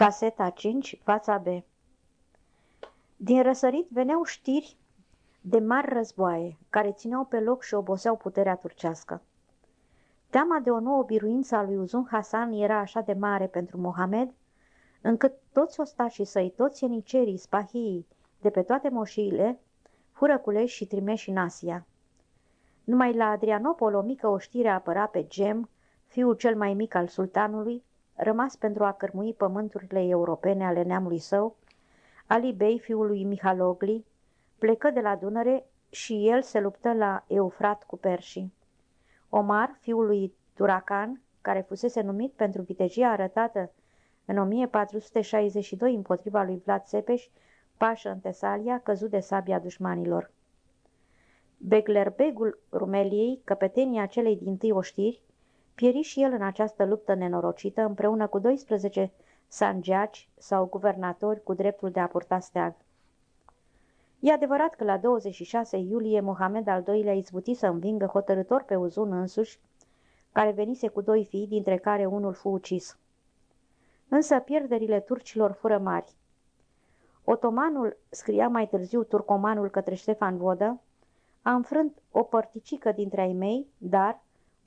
Caseta 5, fața B Din răsărit veneau știri de mari războaie, care țineau pe loc și oboseau puterea turcească. Teama de o nouă biruință a lui Uzun Hasan era așa de mare pentru Mohamed, încât toți ostașii săi, toți ienicerii, spahii, de pe toate moșiile, fură culeși și trimeși în Asia. Numai la Adrianopol o mică oștire apăra pe Gem, fiul cel mai mic al sultanului, rămas pentru a cărmui pământurile europene ale neamului său, Ali Bey, fiul lui Mihalogli, plecă de la Dunăre și el se luptă la Eufrat cu perșii. Omar, fiul lui Turacan, care fusese numit pentru vitejia arătată în 1462 împotriva lui Vlad Țepeș, pașă în Tesalia, căzut de sabia dușmanilor. Beglerbegul Rumeliei, căpetenia celei din tâi oștiri, pieri și el în această luptă nenorocită împreună cu 12 sangeaci sau guvernatori cu dreptul de a purta steag. E adevărat că la 26 iulie Mohamed al II-lea izbuti să învingă hotărător pe Uzun însuși, care venise cu doi fii, dintre care unul fu ucis. Însă pierderile turcilor fură mari. Otomanul, scria mai târziu turcomanul către Ștefan Vodă, a înfrânt o părticică dintre ai mei, dar,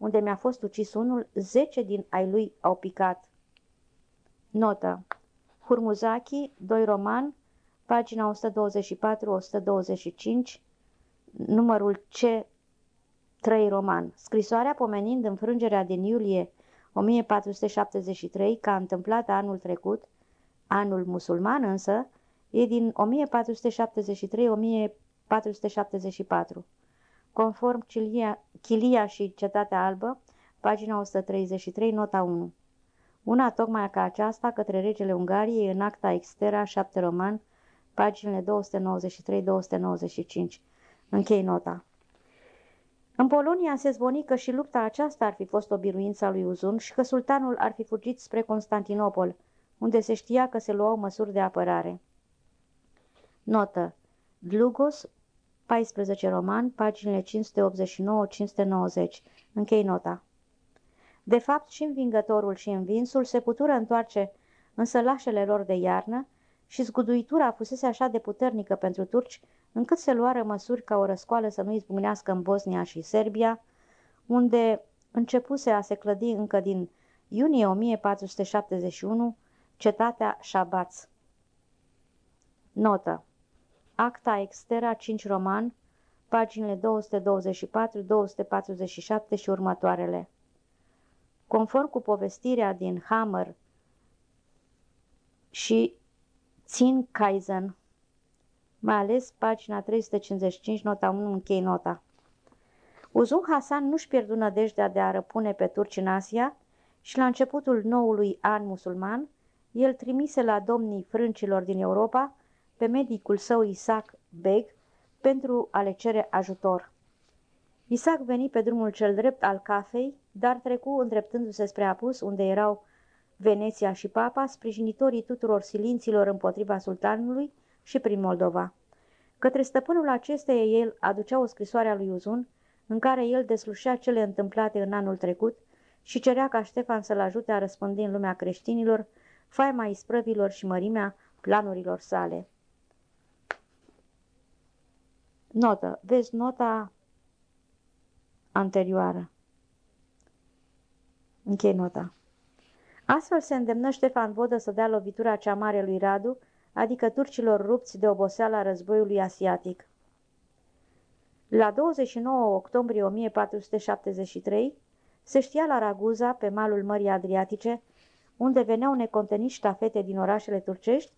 unde mi-a fost ucis unul, zece din ai lui au picat. Notă Hurmuzaki, doi roman, pagina 124-125, numărul C, 3 roman. Scrisoarea pomenind înfrângerea din iulie 1473, ca întâmplat anul trecut, anul musulman însă, e din 1473-1474. Conform Chilia, Chilia și Cetatea Albă, pagina 133, nota 1. Una tocmai ca aceasta către regele Ungariei în acta extera 7 roman, paginile 293-295. Închei nota. În Polonia se zvoni că și lupta aceasta ar fi fost o biruință a lui Uzun și că sultanul ar fi fugit spre Constantinopol, unde se știa că se luau măsuri de apărare. Notă. Dlugos, 14 roman, paginile 589-590. Închei nota. De fapt, și învingătorul și învinsul se putură întoarce în sălașele lor de iarnă și zguduitura fusese așa de puternică pentru turci, încât se luară măsuri ca o răscoală să nu izbucnească în Bosnia și Serbia, unde începuse a se clădi încă din iunie 1471 cetatea Șabaț. Notă Acta Extera 5 roman, paginile 224-247 și următoarele. Conform cu povestirea din Hammer și Țin Kaizen, mai ales pagina 355, nota 1, închei nota. Uzun Hasan nu-și pierdu nădejdea de a răpune pe turci în Asia și la începutul noului an musulman, el trimise la domnii frâncilor din Europa pe medicul său Isaac Beg pentru a le cere ajutor. Isaac veni pe drumul cel drept al cafei, dar trecu îndreptându-se spre apus, unde erau Veneția și Papa, sprijinitorii tuturor silinților împotriva sultanului și prin Moldova. Către stăpânul acesteia el aducea o scrisoare a lui Uzun, în care el deslușea cele întâmplate în anul trecut și cerea ca Ștefan să-l ajute a răspândi în lumea creștinilor faima isprăvilor și mărimea planurilor sale. Notă. Vezi nota anterioară. Închei nota. Astfel se îndemnă Ștefan Vodă să dea lovitura cea mare lui Radu, adică turcilor rupți de oboseala războiului asiatic. La 29 octombrie 1473 se știa la Raguza, pe malul Mării Adriatice, unde veneau neconteniți ștafete din orașele turcești,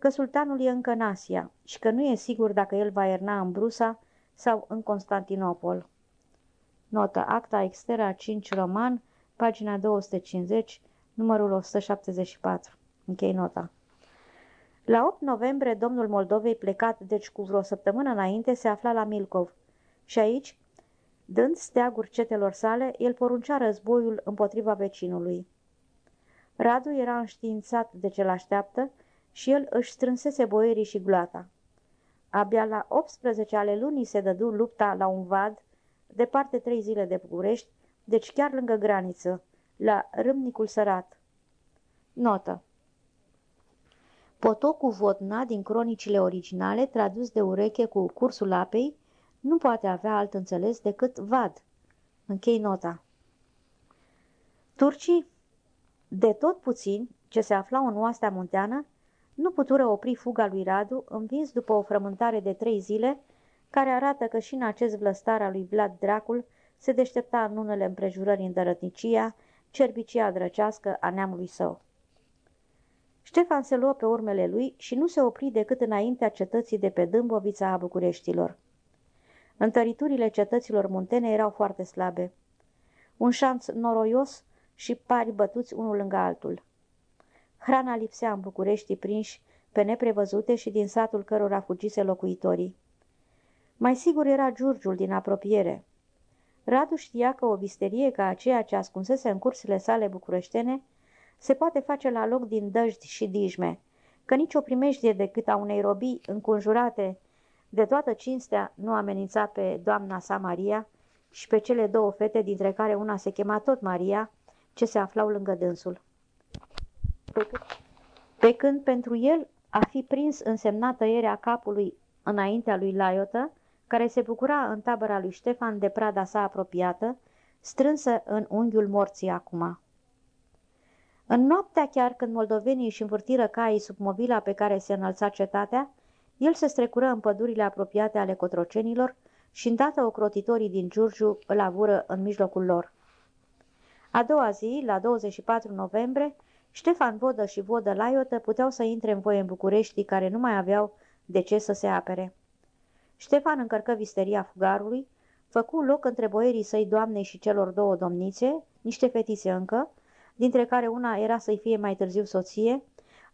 că sultanul e încă în Asia și că nu e sigur dacă el va erna în Brusa sau în Constantinopol. Notă Acta Extera 5 Roman, pagina 250, numărul 174. Închei nota. La 8 noiembrie, domnul Moldovei, plecat deci cu vreo săptămână înainte, se afla la Milcov și aici, dând steaguri cetelor sale, el poruncea războiul împotriva vecinului. Radu era înștiințat de ce l-așteaptă și el își strânsese boierii și gloata. Abia la 18 ale lunii se dădu lupta la un vad, departe trei zile de București, deci chiar lângă graniță, la Râmnicul Sărat. Notă Potocul Vodna din cronicile originale, tradus de ureche cu cursul apei, nu poate avea alt înțeles decât vad. Închei nota. Turcii, de tot puțin, ce se aflau în oastea munteană, nu putură opri fuga lui Radu, învins după o frământare de trei zile, care arată că și în acest vlăstar al lui Vlad Dracul se deștepta în unele împrejurări îndărătnicia, cerbicia drăcească a neamului său. Ștefan se luă pe urmele lui și nu se opri decât înaintea cetății de pe Dâmbovița a Bucureștilor. Întăriturile cetăților muntene erau foarte slabe. Un șanț noroios și pari bătuți unul lângă altul. Hrana lipsea în București prinși pe neprevăzute și din satul cărora fugise locuitorii. Mai sigur era Giurgiul din apropiere. Radu știa că o visterie ca aceea ce ascunsese în cursele sale bucureștene se poate face la loc din dăjdi și dijme, că nicio primejdie decât a unei robii înconjurate de toată cinstea nu amenința pe doamna sa Maria și pe cele două fete, dintre care una se chema tot Maria, ce se aflau lângă dânsul. Pe când pentru el a fi prins însemna tăierea capului înaintea lui Laiotă, care se bucura în tabăra lui Ștefan de prada sa apropiată, strânsă în unghiul morții acum. În noaptea chiar când moldovenii își învârtiră caii sub movila pe care se înălța cetatea, el se strecură în pădurile apropiate ale cotrocenilor și îndată ocrotitorii din Giurgiu îl avură în mijlocul lor. A doua zi, la 24 noiembrie, Ștefan Vodă și Vodă Laiotă puteau să intre în voie în București, care nu mai aveau de ce să se apere. Ștefan încărcă visteria fugarului, făcu loc între boierii săi doamnei și celor două domnițe, niște fetițe încă, dintre care una era să-i fie mai târziu soție,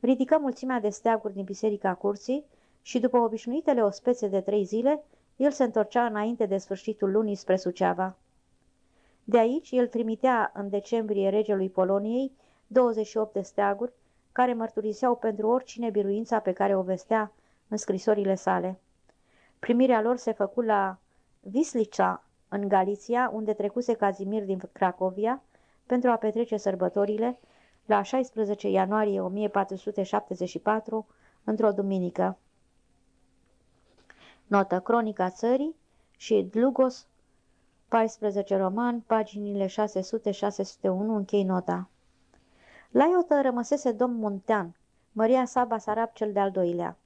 ridică mulțimea de steaguri din biserica curții și după obișnuitele ospețe de trei zile, el se întorcea înainte de sfârșitul lunii spre Suceava. De aici el trimitea în decembrie regelui Poloniei 28 de steaguri, care mărturiseau pentru oricine biruința pe care o vestea în scrisorile sale. Primirea lor se făcu la Vislicea, în Galiția, unde trecuse Cazimir din Cracovia, pentru a petrece sărbătorile, la 16 ianuarie 1474, într-o duminică. Notă Cronica țării și Dlugos, 14 roman, paginile 600-601, închei nota. La Iotă rămăsese domn Muntean, Maria sa Basarab cel de-al doilea.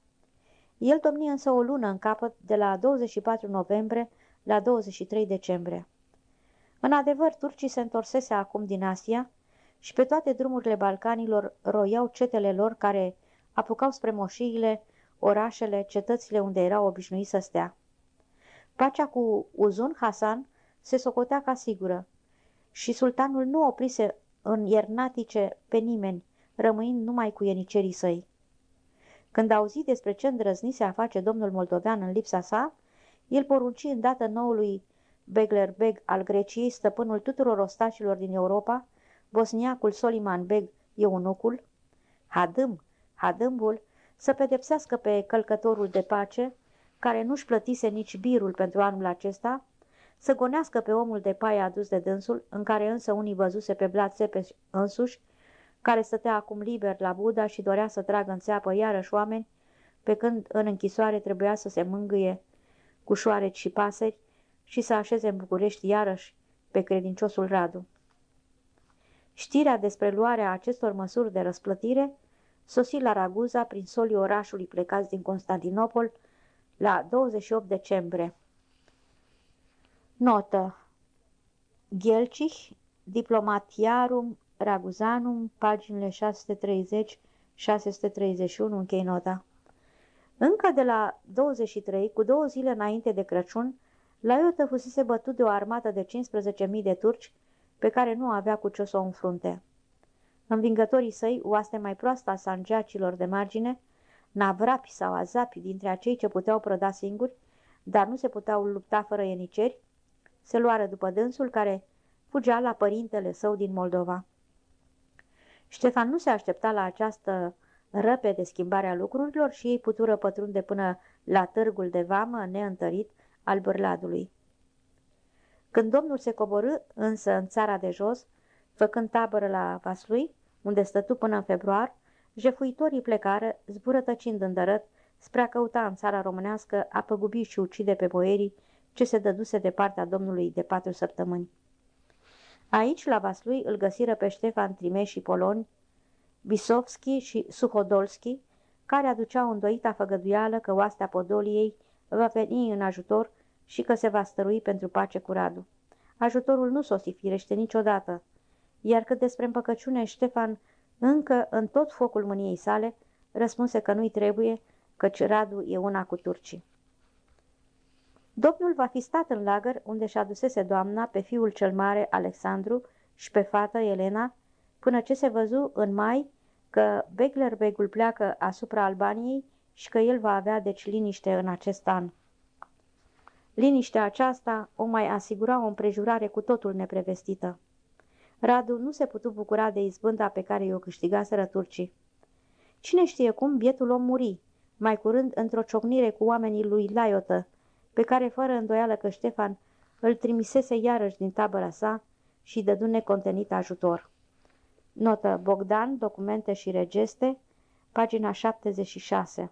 El domni însă o lună în capăt de la 24 noiembrie la 23 decembrie. În adevăr, turcii se întorsese acum din Asia și pe toate drumurile Balcanilor roiau cetele lor care apucau spre moșiile, orașele, cetățile unde erau obișnuiți să stea. Pacea cu Uzun Hasan se socotea ca sigură și sultanul nu oprise în iernatice pe nimeni, rămâind numai cu ienicerii săi. Când auzi despre ce îndrăznise a face domnul moldovean în lipsa sa, el porunci îndată noului Beglerbeg al Greciei, stăpânul tuturor ostașilor din Europa, bosniacul Soliman Beg, eunucul, Hadâm, Hadâmbul, să pedepsească pe călcătorul de pace, care nu-și plătise nici birul pentru anul acesta, să gonească pe omul de paie adus de dânsul, în care însă unii văzuse pe Vlad Țepeș însuși, care stătea acum liber la Buda și dorea să tragă în țeapă iarăși oameni, pe când în închisoare trebuia să se mângâie cu șoareci și pasări și să așeze în București iarăși pe credinciosul Radu. Știrea despre luarea acestor măsuri de răsplătire sosi la Raguza prin solii orașului plecați din Constantinopol la 28 decembrie. Notă Ghelcich, Diplomatiarum Raguzanum, paginile 630-631, închei nota. Încă de la 23, cu două zile înainte de Crăciun, Laiotă fusese bătut de o armată de 15.000 de turci, pe care nu avea cu ce să o înfrunte. Învingătorii săi, oaste mai proastă a sangeacilor de margine, navrapi sau azapi dintre acei ce puteau prăda singuri, dar nu se puteau lupta fără ieniceri, se luară după dânsul care fugea la părintele său din Moldova. Ștefan nu se aștepta la această răpede schimbare a lucrurilor și ei putură pătrunde până la târgul de vamă neîntărit al Bârladului. Când domnul se coborâ însă în țara de jos, făcând tabără la Vaslui, unde stătu până în februar, jefuitorii plecară, zburătăcind îndărăt, spre a căuta în țara românească a păgubi și ucide pe boierii ce se dăduse de partea domnului de patru săptămâni. Aici, la Vaslui, îl găsiră pe Ștefan Trime și Poloni, Bisovski și Suhodolski, care aduceau îndoita făgăduială că oastea Podoliei va veni în ajutor și că se va stărui pentru pace cu Radu. Ajutorul nu sosi firește niciodată, iar cât despre împăcăciune, Ștefan, încă în tot focul mâniei sale, răspunse că nu-i trebuie, căci Radu e una cu turcii. Domnul va fi stat în lagăr unde și adusese doamna pe fiul cel mare Alexandru și pe fata Elena, până ce se văzu în mai că Beglerbegul pleacă asupra Albaniei și că el va avea deci liniște în acest an. Liniștea aceasta o mai asigura o împrejurare cu totul neprevestită. Radu nu se putu bucura de izbânda pe care i-o câștigaseră turcii. Cine știe cum bietul om muri, mai curând într-o ciocnire cu oamenii lui Laiotă, pe care fără îndoială că Ștefan îl trimisese iarăși din tabăra sa și dădu necontenit ajutor. Notă Bogdan, documente și regeste, pagina 76.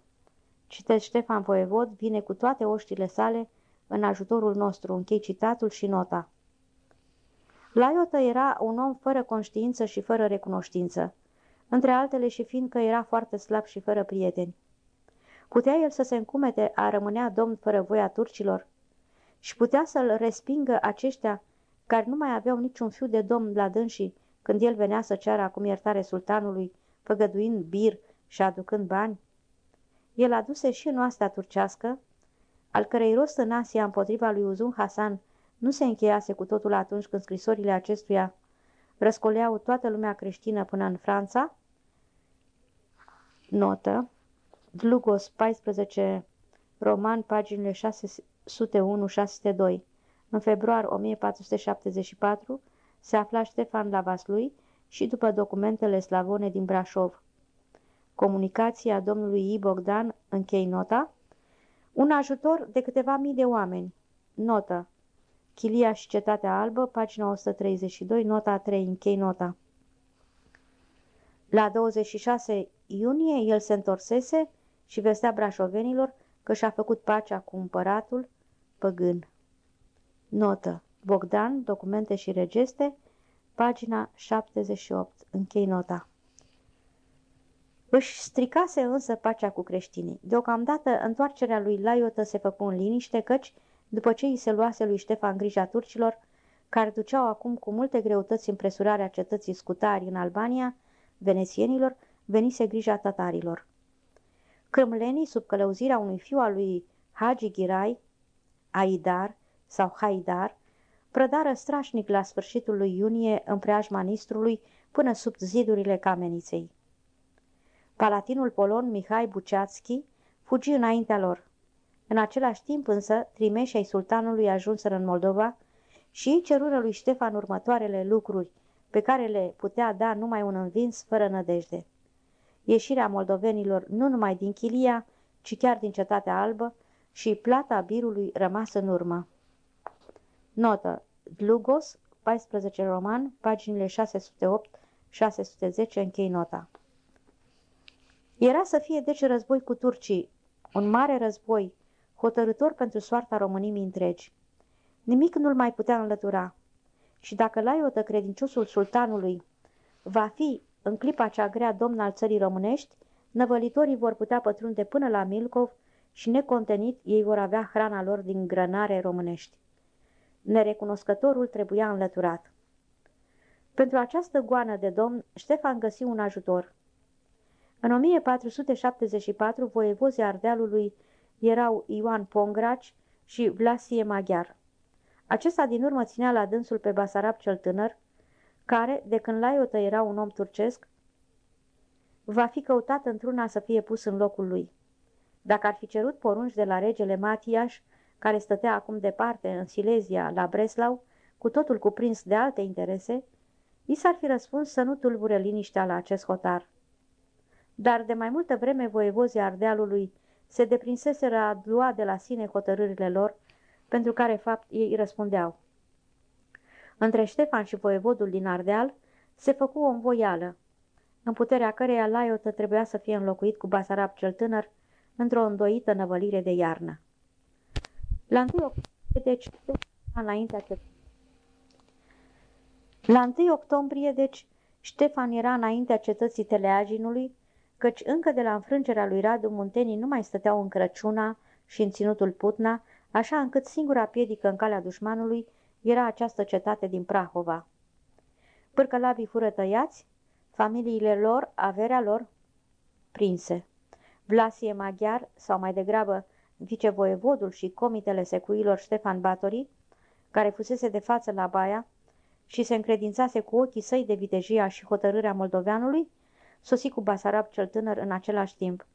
Citez Ștefan Voievod, vine cu toate oștile sale în ajutorul nostru, închei citatul și nota. Laiotă era un om fără conștiință și fără recunoștință, între altele și fiindcă era foarte slab și fără prieteni. Putea el să se încumete a rămânea domn fără voia turcilor? Și putea să-l respingă aceștia care nu mai aveau niciun fiu de domn la dânsii când el venea să ceară acum iertare sultanului, făgăduind bir și aducând bani? El aduse și în oastea turcească, al cărei rost în Asia împotriva lui Uzun Hasan nu se încheiase cu totul atunci când scrisorile acestuia răscoleau toată lumea creștină până în Franța? Notă Dlugos 14 roman, paginile 601-602 În februar 1474 se afla Ștefan la Vaslui și după documentele slavone din Brașov. Comunicația domnului I. Bogdan, închei nota, un ajutor de câteva mii de oameni. Notă. Chilia și Cetatea Albă, pagina 132, nota 3, închei nota. La 26 iunie el se întorsese și vestea brașovenilor că și-a făcut pacea cu împăratul păgân. Notă. Bogdan, documente și regeste, pagina 78. Închei nota. Își stricase însă pacea cu creștinii. Deocamdată, întoarcerea lui Laiotă se făcu în liniște, căci, după ce îi se luase lui Ștefan grija turcilor, care duceau acum cu multe greutăți împresurarea cetății Scutari în Albania, venețienilor, venise grija tatarilor. Crâmlenii, sub călăuzirea unui fiu al lui Hagi Ghirai, Aidar sau Haidar, prădară strașnic la sfârșitul lui iunie în preajma Nistrului până sub zidurile cameniței. Palatinul polon Mihai Buceațchi fugi înaintea lor. În același timp însă, trimeșii sultanului ajunseră în Moldova și ei cerură lui Ștefan următoarele lucruri pe care le putea da numai un învins fără nădejde ieșirea moldovenilor nu numai din Chilia, ci chiar din Cetatea Albă și plata birului rămas în urmă. Notă. Dlugos, 14 roman, paginile 608-610, închei nota. Era să fie deci război cu turcii, un mare război, hotărător pentru soarta Românimii întregi. Nimic nu-l mai putea înlătura. Și dacă Laiotă, credinciosul sultanului, va fi în clipa cea grea domn al țării românești, năvălitorii vor putea pătrunde până la Milcov și necontenit ei vor avea hrana lor din grănare românești. Nerecunoscătorul trebuia înlăturat. Pentru această goană de domn, Ștefan găsi un ajutor. În 1474, voievozii Ardealului erau Ioan Pongraci și Vlasie Maghiar. Acesta din urmă ținea la dânsul pe Basarab cel tânăr, care, de când Laiotă era un om turcesc, va fi căutat într-una să fie pus în locul lui. Dacă ar fi cerut porunci de la regele Matiaș, care stătea acum departe, în Silezia, la Breslau, cu totul cuprins de alte interese, i s-ar fi răspuns să nu tulbure liniștea la acest hotar. Dar de mai multă vreme voievozii Ardealului se deprinseseră a lua de la sine hotărârile lor, pentru care fapt ei răspundeau. Între Ștefan și voievodul din Ardeal se făcu o învoială. în puterea căreia Laiotă trebuia să fie înlocuit cu Basarab cel tânăr într-o îndoită năvălire de iarnă. La 1 octombrie, deci, înaintea La 1 octombrie, deci, Ștefan era înaintea cetății Teleaginului, căci încă de la înfrângerea lui Radu muntenii nu mai stăteau în Crăciuna și în ținutul Putna, așa încât singura piedică în calea dușmanului era această cetate din Prahova. Pârcălabii fură tăiați, familiile lor, averea lor, prinse. Vlasie maghiar, sau mai degrabă vicevoievodul și comitele secuilor Ștefan Batori, care fusese de față la Baia și se încredințase cu ochii săi de vitejia și hotărârea moldoveanului, sosi cu Basarab cel tânăr în același timp.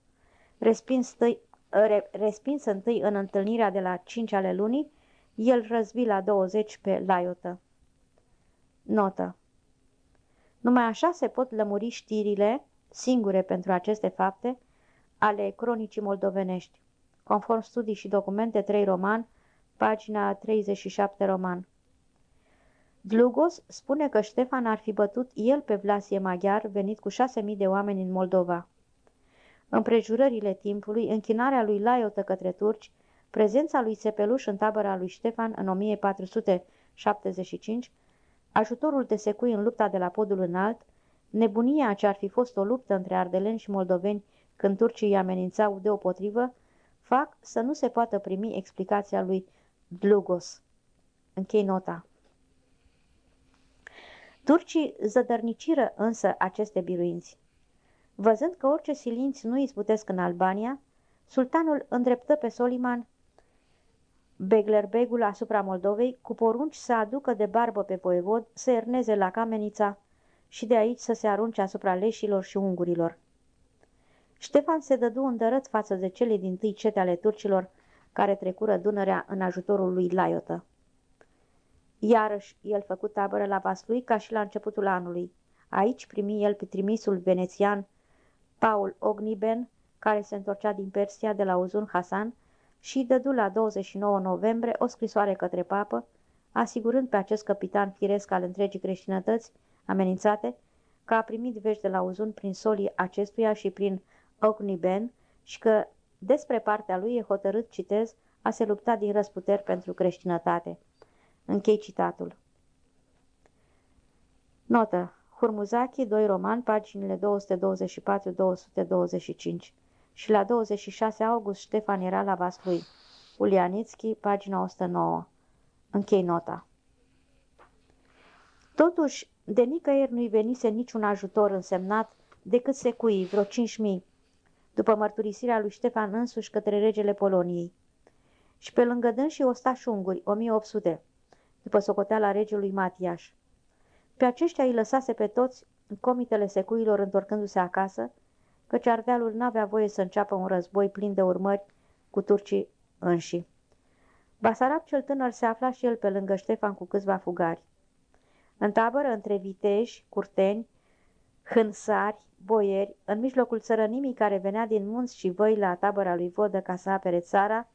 Respins, tăi, re, respins întâi în întâlnirea de la 5 ale lunii, el răzbi la 20 pe Laiotă. Notă Numai așa se pot lămuri știrile, singure pentru aceste fapte, ale cronicii moldovenești. Conform studii și documente 3 roman, pagina 37 roman. Dlugos spune că Ștefan ar fi bătut el pe Vlasie Maghiar, venit cu șase mii de oameni în Moldova. Împrejurările timpului, închinarea lui Laiotă către turci, prezența lui Sepeluș în tabăra lui Ștefan în 1475, ajutorul de secui în lupta de la podul înalt, nebunia ce ar fi fost o luptă între ardeleni și moldoveni când turcii îi amenințau deopotrivă, fac să nu se poată primi explicația lui Dlugos. Închei nota. Turcii zădărniciră însă aceste biruinți. Văzând că orice silinți nu izbutesc în Albania, sultanul îndreptă pe Soliman Beglerbegul asupra Moldovei cu porunci să aducă de barbă pe voievod, să erneze la Camenița și de aici să se arunce asupra leșilor și ungurilor. Ștefan se dădu îndărăt față de cele din tâi cete ale turcilor care trecură Dunărea în ajutorul lui Laiotă. Iarăși el făcut tabără la Vaslui ca și la începutul anului. Aici primi el pe trimisul venețian Paul Ogniben, care se întorcea din Persia de la Uzun Hasan și dădu la 29 noiembrie o scrisoare către papă, asigurând pe acest capitan firesc al întregii creștinătăți amenințate că a primit vești de la Uzun prin solii acestuia și prin Ogniben și că despre partea lui e hotărât, citez, a se lupta din răsputeri pentru creștinătate. Închei citatul. Notă. Hurmuzaki, 2 roman, paginile 224-225 și la 26 august Ștefan era la Vaslui. Ulianitski, pagina 109. Închei nota. Totuși, de nicăieri nu-i venise niciun ajutor însemnat decât secuii, vreo 5.000, după mărturisirea lui Ștefan însuși către regele Poloniei. Și pe lângă dâns și ostași unguri, 1800, după socoteala regelui Matiaș. Pe aceștia îi lăsase pe toți comitele secuilor întorcându-se acasă, căci Ardealul n-avea voie să înceapă un război plin de urmări cu turcii înși. Basarab cel tânăr se afla și el pe lângă Ștefan cu câțiva fugari. În tabără între viteji, curteni, hânsari, boieri, în mijlocul țărănimii care venea din munți și văi la tabăra lui Vodă ca să apere țara,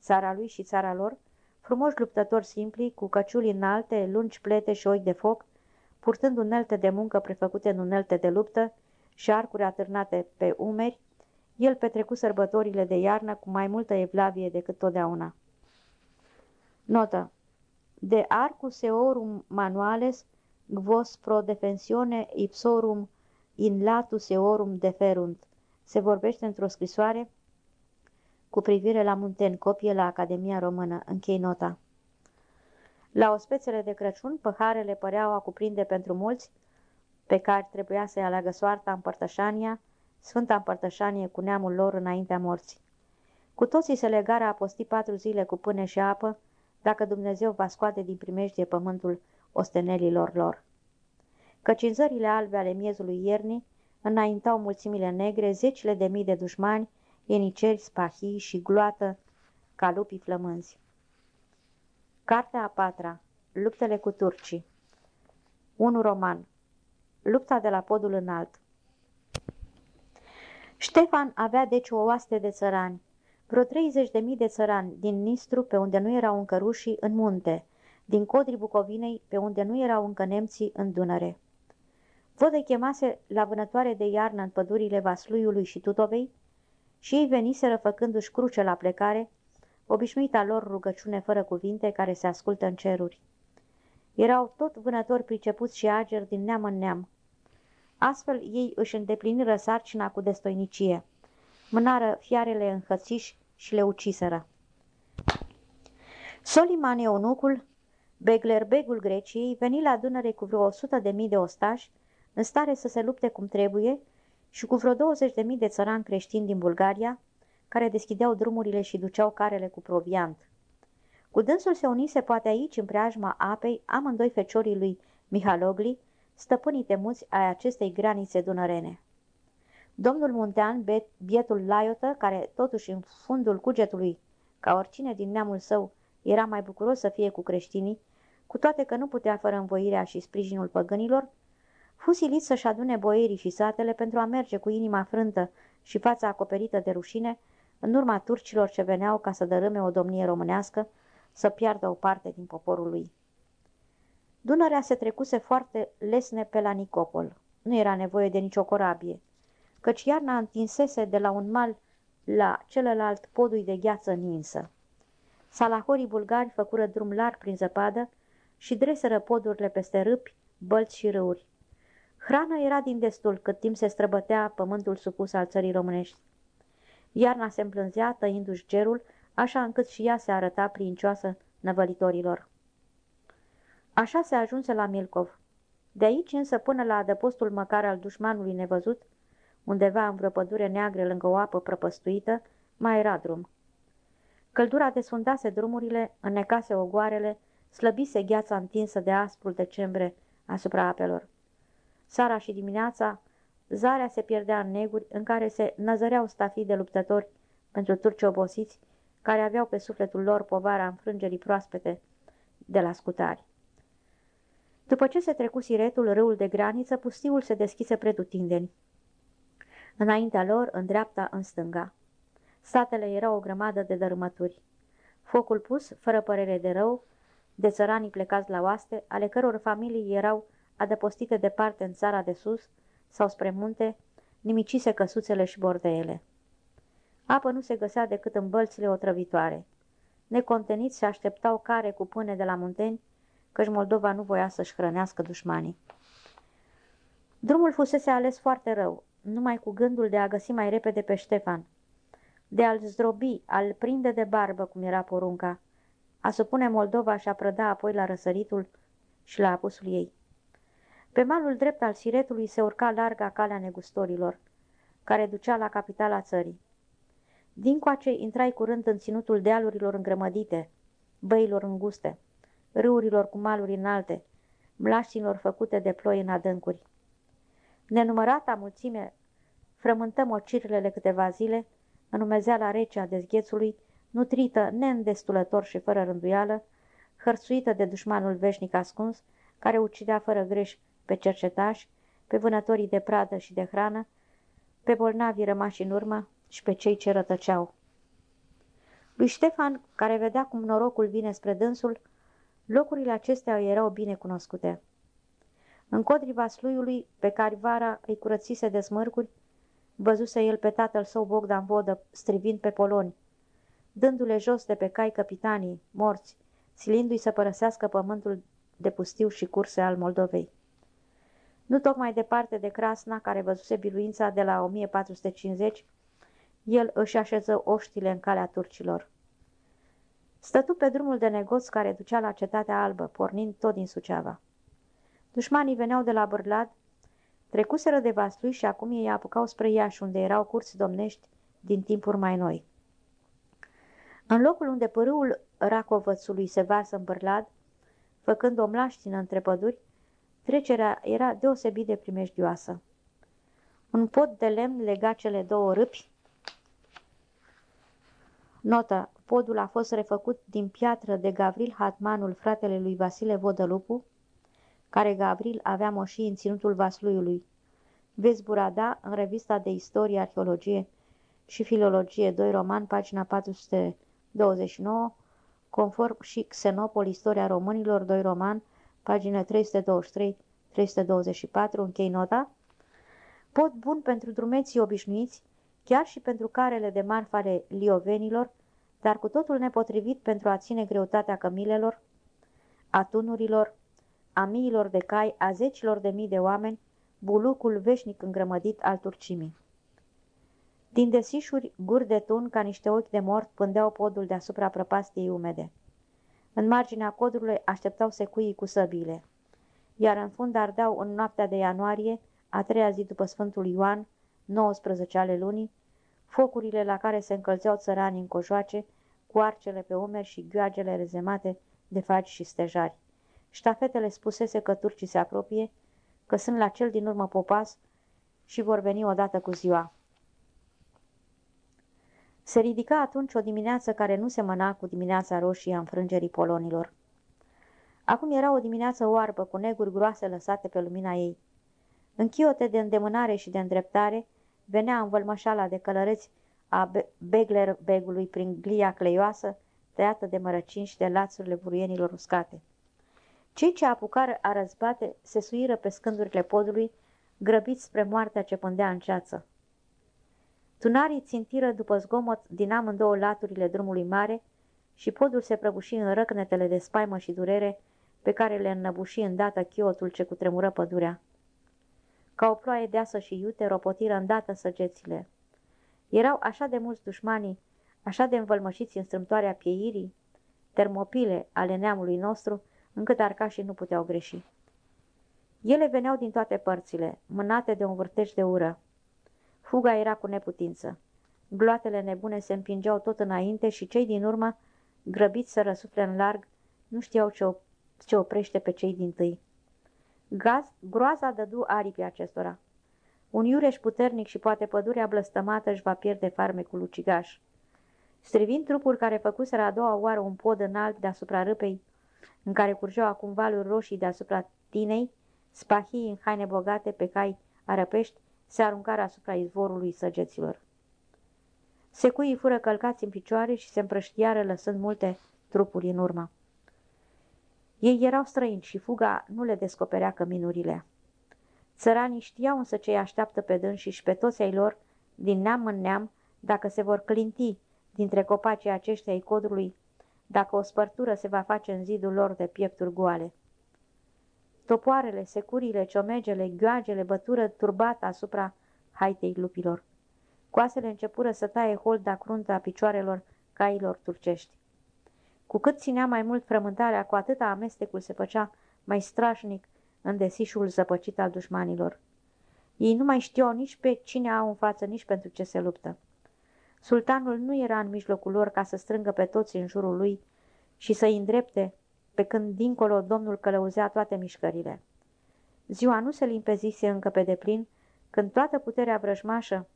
țara lui și țara lor, frumoși luptători simpli, cu căciuli înalte, lungi plete și ochi de foc, purtând unelte de muncă prefăcute în unelte de luptă și șarcuri atârnate pe umeri, el petrecu sărbătorile de iarnă cu mai multă evlavie decât totdeauna. Notă. De arcus eorum manuales gvos pro defensione ipsorum in latus eorum deferunt. Se vorbește într-o scrisoare cu privire la Munten, copie la Academia Română. Închei nota. La ospețele de Crăciun, păharele păreau a cuprinde pentru mulți, pe care trebuia să-i aleagă soarta împărtășania, Sfânta împărtășanie cu neamul lor înaintea morții. Cu toții se legară a posti patru zile cu pâne și apă, dacă Dumnezeu va scoate din primejdie pământul ostenelilor lor. Căci în zările albe ale miezului iernii înaintau mulțimile negre, zecile de mii de dușmani, ieniceri, spahii și gloată ca lupii flămânzi. Cartea a patra. Luptele cu turcii 1 roman Lupta de la podul înalt Ștefan avea deci o oaste de țărani, vreo 30 de mii de țărani din Nistru, pe unde nu erau încă rușii, în munte, din codrii Bucovinei, pe unde nu erau încă nemții, în Dunăre. Vodă chemase la vânătoare de iarnă în pădurile Vasluiului și Tutovei și ei veniseră făcându-și cruce la plecare, obișnuita lor rugăciune fără cuvinte care se ascultă în ceruri. Erau tot vânători pricepuți și ageri din neam în neam. Astfel ei își îndepliniră sarcina cu destoinicie. Mânară fiarele în hățiși și le uciseră. Soliman eunucul, Beglerbegul Greciei, veni la Dunăre cu vreo 100 de mii de ostași, în stare să se lupte cum trebuie, și cu vreo 20 de mii de țărani creștini din Bulgaria, care deschideau drumurile și duceau carele cu proviant. Cu dânsul se unise poate aici, în preajma apei, amândoi feciorii lui Mihalogli, stăpânii temuți ai acestei granițe dunărene. Domnul Muntean, bietul Laiotă, care totuși în fundul cugetului, ca oricine din neamul său, era mai bucuros să fie cu creștinii, cu toate că nu putea fără învoirea și sprijinul păgânilor, fu silit să-și adune boierii și satele pentru a merge cu inima frântă și fața acoperită de rușine în urma turcilor ce veneau ca să dărâme o domnie românească, să piardă o parte din poporul lui. Dunărea se trecuse foarte lesne pe la Nicopol. Nu era nevoie de nicio corabie, căci iarna întinsese de la un mal la celălalt podui de gheață ninsă. Salahorii bulgari făcură drum larg prin zăpadă și dreseră podurile peste râpi, bălți și râuri. Hrana era din destul cât timp se străbătea pământul supus al țării românești. Iarna se împlânzea, tăindu-și gerul, așa încât și ea se arăta princioasă năvălitorilor. Așa se ajunse la Milcov. De aici însă până la adăpostul măcar al dușmanului nevăzut, undeva în vreo pădure neagră lângă o apă prăpăstuită, mai era drum. Căldura desfundase drumurile, înnecase ogoarele, slăbise gheața întinsă de asprul decembre asupra apelor. Sara și dimineața, zarea se pierdea în neguri în care se năzăreau stafii de luptători pentru turci obosiți, care aveau pe sufletul lor povara înfrângerii proaspete de la scutari. După ce se trecu siretul, râul de graniță, pustiul se deschise pretutindeni. Înaintea lor, în dreapta, în stânga. Satele erau o grămadă de dărâmături. Focul pus, fără părere de rău, de țăranii plecați la oaste, ale căror familii erau adăpostite departe în țara de sus sau spre munte, nimicise căsuțele și bordeele. Apă nu se găsea decât în bălțile otrăvitoare. Neconteniți se așteptau care cu pâne de la munteni, căci Moldova nu voia să-și hrănească dușmanii. Drumul fusese ales foarte rău, numai cu gândul de a găsi mai repede pe Ștefan, de a-l zdrobi, a-l prinde de barbă, cum era porunca, a supune Moldova și a prăda apoi la răsăritul și la apusul ei. Pe malul drept al siretului se urca larga calea negustorilor, care ducea la capitala țării. Dincoace intrai curând în ținutul dealurilor îngrămădite, băilor înguste, râurilor cu maluri înalte, mlaștinilor făcute de ploi în adâncuri. Nenumărata mulțime frământăm ocirlele câteva zile, în umezeala rece a dezghețului, nutrită, neîndestulător și fără rânduială, hărțuită de dușmanul veșnic ascuns, care ucidea fără greș pe cercetași, pe vânătorii de pradă și de hrană, pe bolnavii rămași în urmă și pe cei ce rătăceau. Lui Ștefan, care vedea cum norocul vine spre dânsul, locurile acestea erau bine cunoscute. În codriva sluiului, pe care vara îi curățise de smârcuri, văzuse el pe tatăl său Bogdan Vodă strivind pe poloni, dându-le jos de pe cai capitanii, morți, silindu-i să părăsească pământul de pustiu și curse al Moldovei. Nu tocmai departe de Crasna, care văzuse biluința de la 1450, el își așeză oștile în calea turcilor. Stătu pe drumul de negoț care ducea la cetatea albă, pornind tot din Suceava. Dușmanii veneau de la Bârlad, trecuseră de Vaslui și acum ei apucau spre Iași, unde erau curți domnești din timpuri mai noi. În locul unde pârâul Racovățului se varsă în Bârlad, făcând o mlaștină între păduri, trecerea era deosebit de primejdioasă. Un pod de lemn lega cele două râpi. Notă. Podul a fost refăcut din piatră de Gavril Hatmanul, fratele lui Vasile Vodălupu, care Gavril avea moșii în ținutul Vasluiului. Vezi Burada în revista de istorie, arheologie și filologie 2 roman, pagina 429, conform și Xenopol, istoria românilor 2 roman, pagina 323-325. 324, închei nota, pod bun pentru drumeții obișnuiți, chiar și pentru carele de marfă ale liovenilor, dar cu totul nepotrivit pentru a ține greutatea cămilelor, a tunurilor, a miilor de cai, a zecilor de mii de oameni, bulucul veșnic îngrămădit al turcimii. Din desișuri, guri de tun, ca niște ochi de mort, pândeau podul deasupra prăpastiei umede. În marginea codrului așteptau secuii cu săbiile, iar în fund ardeau în noaptea de ianuarie, a treia zi după Sfântul Ioan, 19 ale lunii, focurile la care se încălzeau țăranii în cojoace, cu arcele pe umeri și gheoagele rezemate de faci și stejari. Ștafetele spusese că turcii se apropie, că sunt la cel din urmă popas și vor veni odată cu ziua. Se ridica atunci o dimineață care nu semăna cu dimineața roșie a înfrângerii polonilor. Acum era o dimineață oarbă, cu neguri groase lăsate pe lumina ei. În chiote de îndemânare și de îndreptare, venea învălmășala de călăreți a Begler begului prin glia cleioasă, tăiată de mărăcini și de lațurile buruienilor uscate. Cei ce apucară a răzbate se suiră pe scândurile podului, grăbiți spre moartea ce pândea în ceață. Tunarii țintiră după zgomot din amândouă laturile drumului mare și podul se prăbuși în răcnetele de spaimă și durere pe care le înnăbuși îndată chiotul ce cutremură pădurea. Ca o ploaie deasă și iute ropotiră îndată săgețile. Erau așa de mulți dușmanii, așa de învălmășiți în strâmtoarea pieirii, termopile ale neamului nostru, încât arcașii nu puteau greși. Ele veneau din toate părțile, mânate de un vârtej de ură. Fuga era cu neputință. Gloatele nebune se împingeau tot înainte și cei din urmă, grăbiți să răsufle în larg, nu știau ce, op ce oprește pe cei din tâi. Gaz, groaza dădu aripi acestora. Un iureș puternic și poate pădurea blăstămată își va pierde farmecul ucigaș. Strivind trupuri care făcuseră a doua oară un pod înalt deasupra râpei, în care curgeau acum valuri roșii deasupra tinei, spahii în haine bogate pe cai arăpești, se aruncară asupra izvorului săgeților. Secuii fură călcați în picioare și se împrăștiară lăsând multe trupuri în urmă. Ei erau străini și fuga nu le descoperea căminurile. Țăranii știau însă ce îi așteaptă pe dânsi și pe toți ai lor, din neam în neam, dacă se vor clinti dintre copacii aceștia ai codrului, dacă o spărtură se va face în zidul lor de piepturi goale. Topoarele, securile, ciomegele, gheoagele bătură turbată asupra haitei lupilor. Coasele începură să taie holda cruntă a picioarelor cailor turcești. Cu cât ținea mai mult frământarea, cu atâta amestecul se făcea mai strașnic în desișul zăpăcit al dușmanilor. Ei nu mai știau nici pe cine au în față, nici pentru ce se luptă. Sultanul nu era în mijlocul lor ca să strângă pe toți în jurul lui și să-i îndrepte, pe când dincolo domnul călăuzea toate mișcările. Ziua nu se limpezise încă pe deplin, când toată puterea vrăjmașă,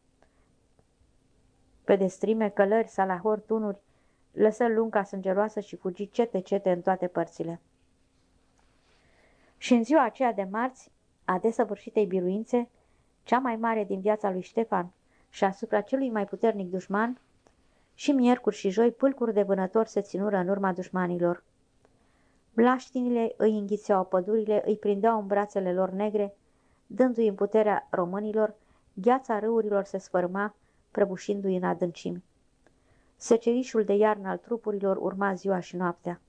pe destrime, călări, salahori, tunuri, lăsă lunga sângeroasă și fugi cete-cete în toate părțile. Și în ziua aceea de marți, a desăvârșitei biruințe, cea mai mare din viața lui Ștefan și asupra celui mai puternic dușman, și miercuri și joi pâlcuri de vânători se ținură în urma dușmanilor. Blaștinile îi înghițeau pădurile, îi prindeau în brațele lor negre, dându-i în puterea românilor, gheața râurilor se sfărma, prăbușindu-i în adâncimi. Secerișul de iarnă al trupurilor urma ziua și noaptea.